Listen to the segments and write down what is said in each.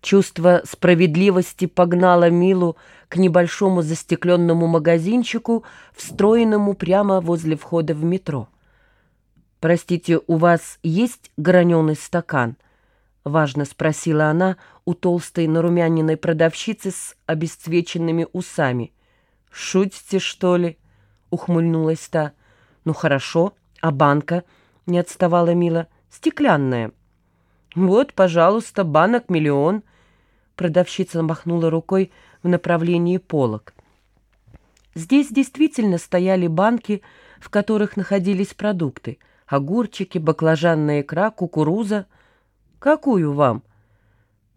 Чувство справедливости погнало Милу к небольшому застекленному магазинчику, встроенному прямо возле входа в метро. «Простите, у вас есть граненый стакан?» — важно спросила она у толстой нарумяниной продавщицы с обесцвеченными усами. «Шутите, что ли?» — ухмыльнулась та. «Ну хорошо, а банка?» — не отставала Мила. «Стеклянная». «Вот, пожалуйста, банок миллион». Продавщица махнула рукой в направлении полок. Здесь действительно стояли банки, в которых находились продукты. Огурчики, баклажанная икра, кукуруза. «Какую вам?»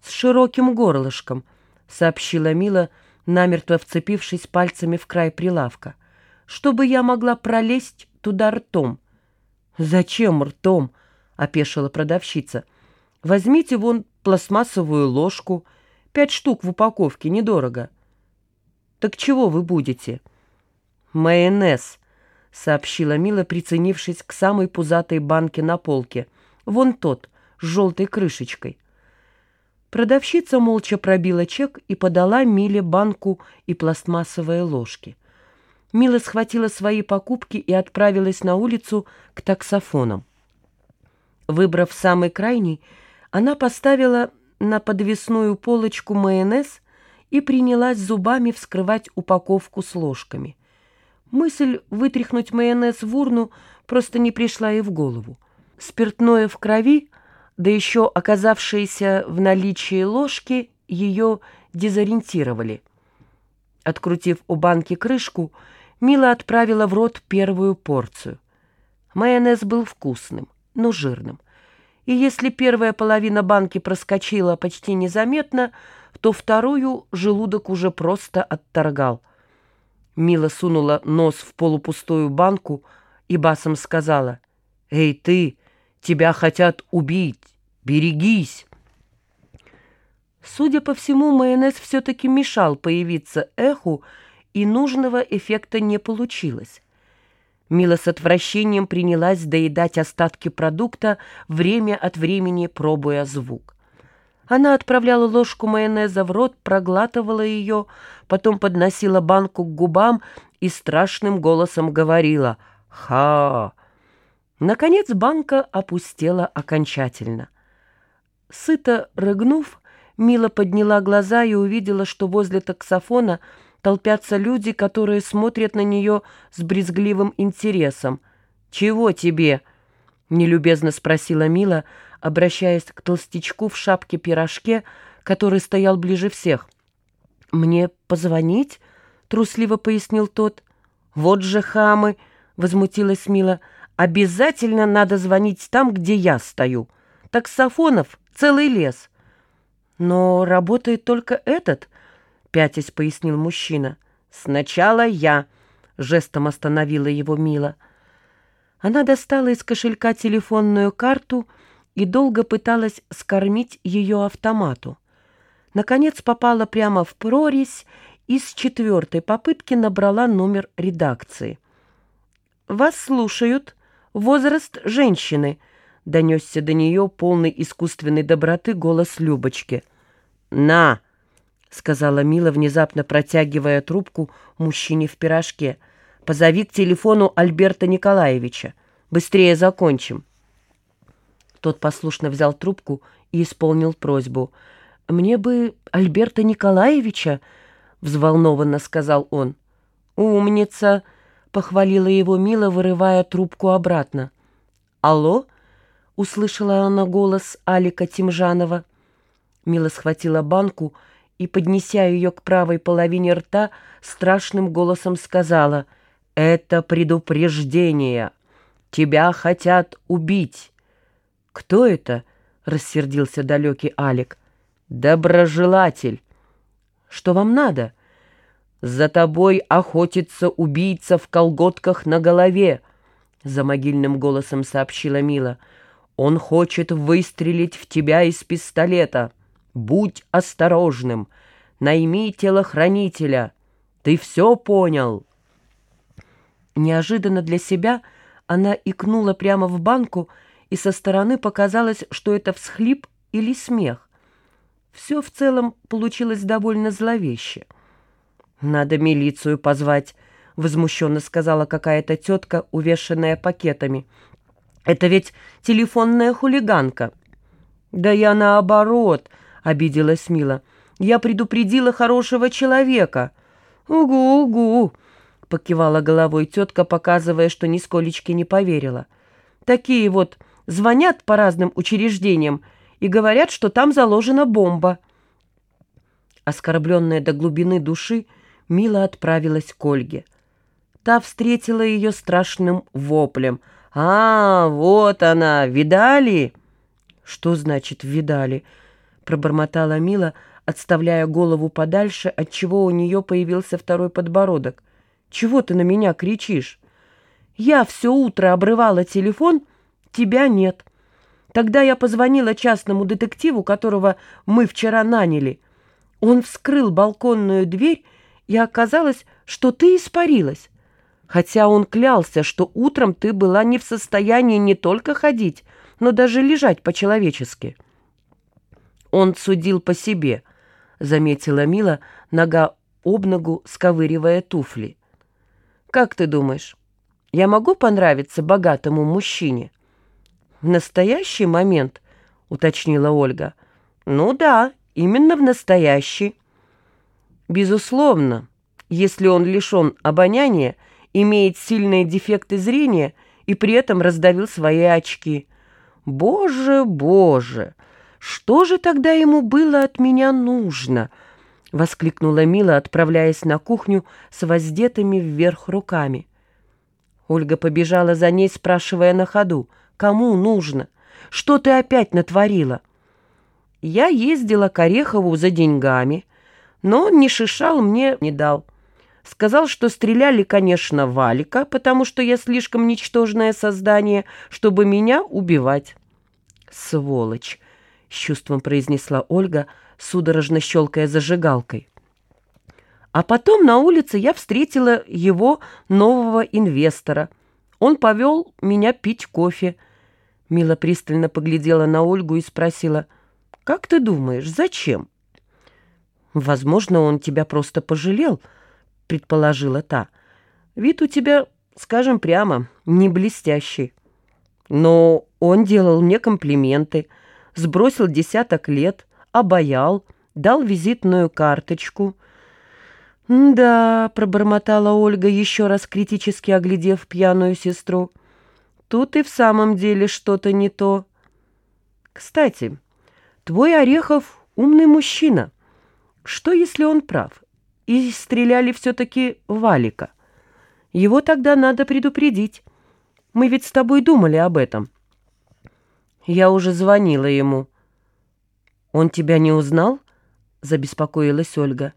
«С широким горлышком», — сообщила Мила, намертво вцепившись пальцами в край прилавка. «Чтобы я могла пролезть туда ртом». «Зачем ртом?» — опешила продавщица. «Возьмите вон пластмассовую ложку». Пять штук в упаковке, недорого. Так чего вы будете? Майонез, сообщила Мила, приценившись к самой пузатой банке на полке. Вон тот, с желтой крышечкой. Продавщица молча пробила чек и подала Миле банку и пластмассовые ложки. Мила схватила свои покупки и отправилась на улицу к таксофонам. Выбрав самый крайний, она поставила на подвесную полочку майонез и принялась зубами вскрывать упаковку с ложками. Мысль вытряхнуть майонез в урну просто не пришла ей в голову. Спиртное в крови, да еще оказавшиеся в наличии ложки, ее дезориентировали. Открутив у банки крышку, Мила отправила в рот первую порцию. Майонез был вкусным, но жирным — и если первая половина банки проскочила почти незаметно, то вторую желудок уже просто отторгал. Мила сунула нос в полупустую банку и басом сказала, «Эй ты, тебя хотят убить, берегись!» Судя по всему, майонез все-таки мешал появиться эху, и нужного эффекта не получилось. Мила с отвращением принялась доедать остатки продукта, время от времени пробуя звук. Она отправляла ложку майонеза в рот, проглатывала ее, потом подносила банку к губам и страшным голосом говорила «Ха!». Наконец банка опустела окончательно. Сыто рыгнув, Мила подняла глаза и увидела, что возле таксофона – толпятся люди, которые смотрят на нее с брезгливым интересом. «Чего тебе?» — нелюбезно спросила Мила, обращаясь к толстячку в шапке-пирожке, который стоял ближе всех. «Мне позвонить?» — трусливо пояснил тот. «Вот же хамы!» — возмутилась Мила. «Обязательно надо звонить там, где я стою. Таксофонов целый лес». «Но работает только этот», пятясь пояснил мужчина. «Сначала я», — жестом остановила его Мила. Она достала из кошелька телефонную карту и долго пыталась скормить ее автомату. Наконец попала прямо в прорезь и с четвертой попытки набрала номер редакции. «Вас слушают. Возраст женщины», — донесся до нее полный искусственной доброты голос Любочки. «На!» — сказала Мила, внезапно протягивая трубку мужчине в пирожке. «Позови к телефону Альберта Николаевича. Быстрее закончим». Тот послушно взял трубку и исполнил просьбу. «Мне бы Альберта Николаевича», — взволнованно сказал он. «Умница», — похвалила его Мила, вырывая трубку обратно. «Алло?» — услышала она голос Алика Тимжанова. Мила схватила банку — и, поднеся ее к правой половине рта, страшным голосом сказала «Это предупреждение. Тебя хотят убить». «Кто это?» — рассердился далекий Алик. «Доброжелатель». «Что вам надо?» «За тобой охотится убийца в колготках на голове», — за могильным голосом сообщила Мила. «Он хочет выстрелить в тебя из пистолета». Будь осторожным, найми телохранителя. Ты все понял?» Неожиданно для себя она икнула прямо в банку, и со стороны показалось, что это всхлип или смех. все в целом получилось довольно зловеще. «Надо милицию позвать», — возмущенно сказала какая-то тетка, увешанная пакетами. «Это ведь телефонная хулиганка». «Да я наоборот», — обиделась Мила. «Я предупредила хорошего человека». «Угу, угу», — покивала головой тетка, показывая, что нисколечки не поверила. «Такие вот звонят по разным учреждениям и говорят, что там заложена бомба». Оскорбленная до глубины души, Мила отправилась к Ольге. Та встретила ее страшным воплем. «А, вот она! Видали?» «Что значит «видали»?» — пробормотала Мила, отставляя голову подальше, отчего у нее появился второй подбородок. «Чего ты на меня кричишь?» «Я все утро обрывала телефон, тебя нет. Тогда я позвонила частному детективу, которого мы вчера наняли. Он вскрыл балконную дверь, и оказалось, что ты испарилась хотя он клялся, что утром ты была не в состоянии не только ходить, но даже лежать по-человечески. Он судил по себе, заметила Мила, нога об ногу сковыривая туфли. Как ты думаешь, я могу понравиться богатому мужчине? В настоящий момент, уточнила Ольга. Ну да, именно в настоящий. Безусловно, если он лишен обоняния, имеет сильные дефекты зрения и при этом раздавил свои очки. Боже, боже, что же тогда ему было от меня нужно? Воскликнула Мила, отправляясь на кухню с воздетыми вверх руками. Ольга побежала за ней, спрашивая на ходу, кому нужно? Что ты опять натворила? Я ездила к Орехову за деньгами, но ни шишал мне не дал. Сказал, что стреляли, конечно, Валика, потому что я слишком ничтожное создание, чтобы меня убивать. «Сволочь!» — с чувством произнесла Ольга, судорожно щелкая зажигалкой. А потом на улице я встретила его нового инвестора. Он повел меня пить кофе. Мила пристально поглядела на Ольгу и спросила, «Как ты думаешь, зачем?» «Возможно, он тебя просто пожалел», — предположила та. «Вид у тебя, скажем прямо, не блестящий. Но он делал мне комплименты, сбросил десяток лет, обаял, дал визитную карточку». «Да», — пробормотала Ольга, еще раз критически оглядев пьяную сестру, — «тут и в самом деле что-то не то». «Кстати, твой Орехов умный мужчина. Что, если он прав? и стреляли все-таки Валика. Его тогда надо предупредить. Мы ведь с тобой думали об этом. Я уже звонила ему. Он тебя не узнал? Забеспокоилась Ольга.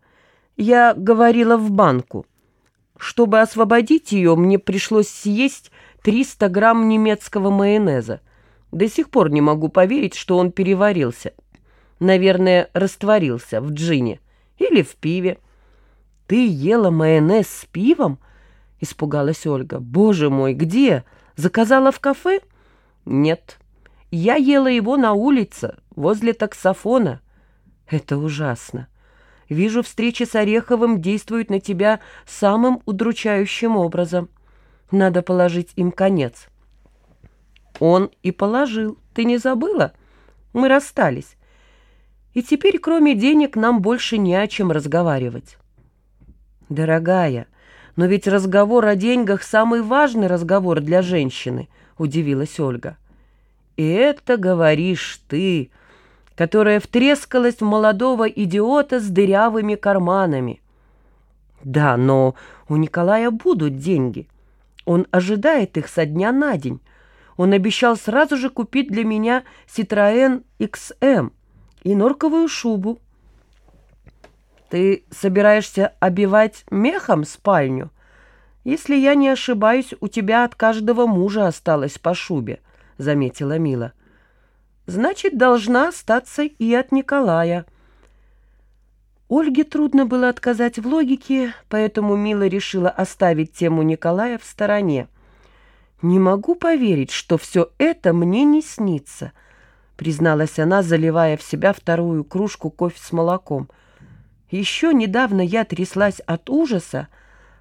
Я говорила в банку. Чтобы освободить ее, мне пришлось съесть 300 грамм немецкого майонеза. До сих пор не могу поверить, что он переварился. Наверное, растворился в джине или в пиве. «Ты ела майонез с пивом?» — испугалась Ольга. «Боже мой, где? Заказала в кафе?» «Нет, я ела его на улице, возле таксофона». «Это ужасно. Вижу, встречи с Ореховым действуют на тебя самым удручающим образом. Надо положить им конец». «Он и положил. Ты не забыла? Мы расстались. И теперь, кроме денег, нам больше не о чем разговаривать». «Дорогая, но ведь разговор о деньгах – самый важный разговор для женщины», – удивилась Ольга. «И это говоришь ты, которая втрескалась в молодого идиота с дырявыми карманами». «Да, но у Николая будут деньги. Он ожидает их со дня на день. Он обещал сразу же купить для меня Citroën XM и норковую шубу. Ты собираешься обивать мехом спальню? Если я не ошибаюсь, у тебя от каждого мужа осталось по шубе, — заметила Мила. Значит, должна остаться и от Николая. Ольге трудно было отказать в логике, поэтому Мила решила оставить тему Николая в стороне. «Не могу поверить, что все это мне не снится», — призналась она, заливая в себя вторую кружку кофе с молоком. «Еще недавно я тряслась от ужаса,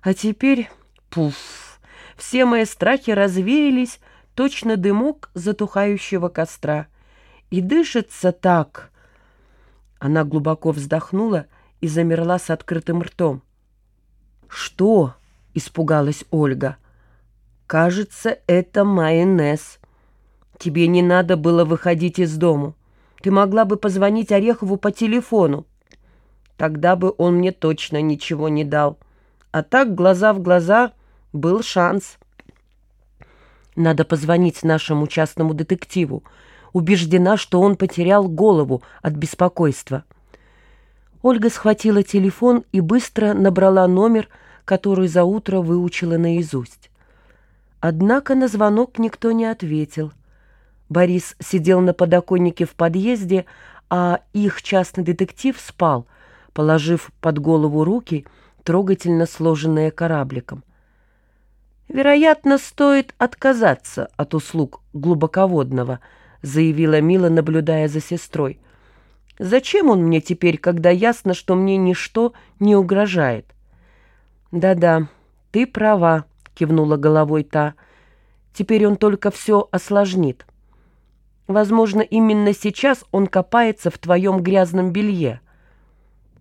а теперь, пуф, все мои страхи развеялись, точно дымок затухающего костра. И дышится так...» Она глубоко вздохнула и замерла с открытым ртом. «Что?» — испугалась Ольга. «Кажется, это майонез». Тебе не надо было выходить из дому. Ты могла бы позвонить Орехову по телефону. Тогда бы он мне точно ничего не дал. А так, глаза в глаза, был шанс. Надо позвонить нашему частному детективу. Убеждена, что он потерял голову от беспокойства. Ольга схватила телефон и быстро набрала номер, который за утро выучила наизусть. Однако на звонок никто не ответил — Борис сидел на подоконнике в подъезде, а их частный детектив спал, положив под голову руки, трогательно сложенные корабликом. «Вероятно, стоит отказаться от услуг глубоководного», заявила Мила, наблюдая за сестрой. «Зачем он мне теперь, когда ясно, что мне ничто не угрожает?» «Да-да, ты права», — кивнула головой та. «Теперь он только все осложнит». Возможно, именно сейчас он копается в твоем грязном белье.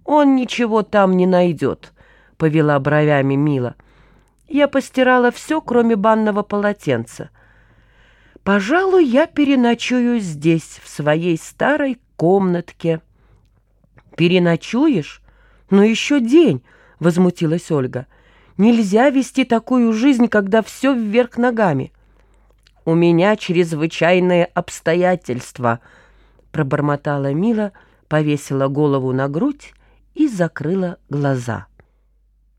Он ничего там не найдет, — повела бровями Мила. Я постирала все, кроме банного полотенца. Пожалуй, я переночую здесь, в своей старой комнатке. Переночуешь? Ну еще день, — возмутилась Ольга. Нельзя вести такую жизнь, когда все вверх ногами. — «У меня чрезвычайные обстоятельства», — пробормотала Мила, повесила голову на грудь и закрыла глаза.